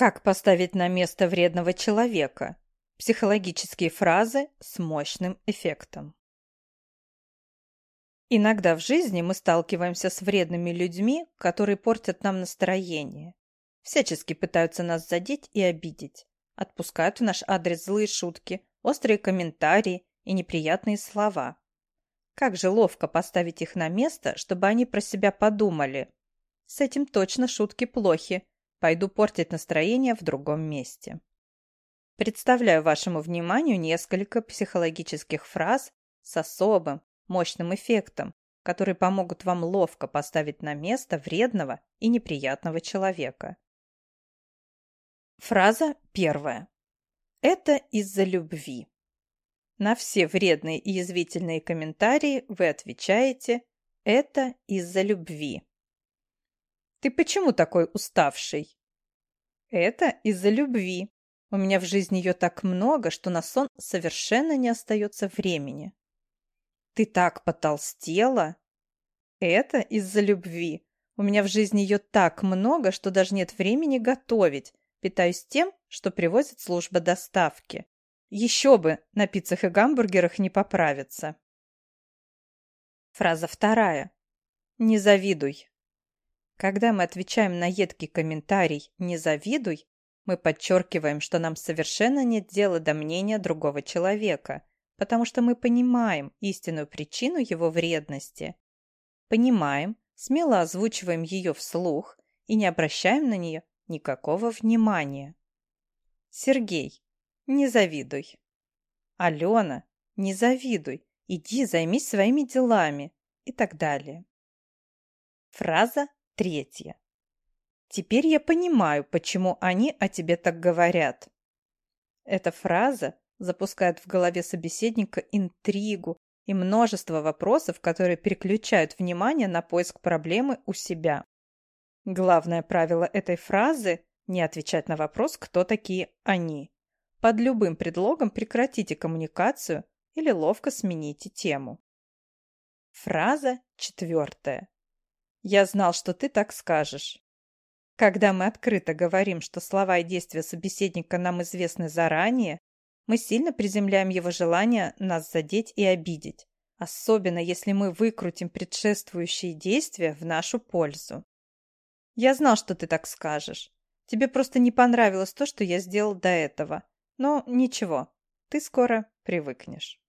Как поставить на место вредного человека? Психологические фразы с мощным эффектом. Иногда в жизни мы сталкиваемся с вредными людьми, которые портят нам настроение. Всячески пытаются нас задеть и обидеть. Отпускают в наш адрес злые шутки, острые комментарии и неприятные слова. Как же ловко поставить их на место, чтобы они про себя подумали. С этим точно шутки плохи. Пойду портить настроение в другом месте. Представляю вашему вниманию несколько психологических фраз с особым, мощным эффектом, которые помогут вам ловко поставить на место вредного и неприятного человека. Фраза первая. Это из-за любви. На все вредные и язвительные комментарии вы отвечаете «это из-за любви». «Ты почему такой уставший?» «Это из-за любви. У меня в жизни ее так много, что на сон совершенно не остается времени». «Ты так потолстела?» «Это из-за любви. У меня в жизни ее так много, что даже нет времени готовить. Питаюсь тем, что привозит служба доставки. Еще бы на пиццах и гамбургерах не поправиться». Фраза вторая. «Не завидуй». Когда мы отвечаем на едкий комментарий «не завидуй», мы подчеркиваем, что нам совершенно нет дела до мнения другого человека, потому что мы понимаем истинную причину его вредности. Понимаем, смело озвучиваем ее вслух и не обращаем на нее никакого внимания. Сергей, не завидуй. Алена, не завидуй, иди займись своими делами и так далее. Фраза третья. Теперь я понимаю, почему они о тебе так говорят. Эта фраза запускает в голове собеседника интригу и множество вопросов, которые переключают внимание на поиск проблемы у себя. Главное правило этой фразы – не отвечать на вопрос, кто такие они. Под любым предлогом прекратите коммуникацию или ловко смените тему. Фраза четвертая. «Я знал, что ты так скажешь». Когда мы открыто говорим, что слова и действия собеседника нам известны заранее, мы сильно приземляем его желание нас задеть и обидеть, особенно если мы выкрутим предшествующие действия в нашу пользу. Я знал, что ты так скажешь. Тебе просто не понравилось то, что я сделал до этого. Но ничего, ты скоро привыкнешь.